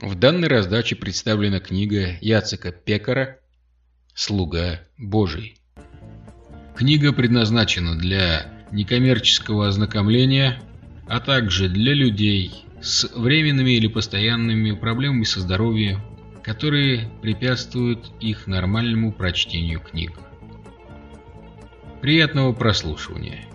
В данной раздаче представлена книга Яцека Пекара «Слуга Божий». Книга предназначена для некоммерческого ознакомления, а также для людей с временными или постоянными проблемами со здоровьем, которые препятствуют их нормальному прочтению книг. Приятного прослушивания!